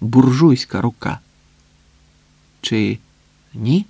буржуйська рука. Чи ні?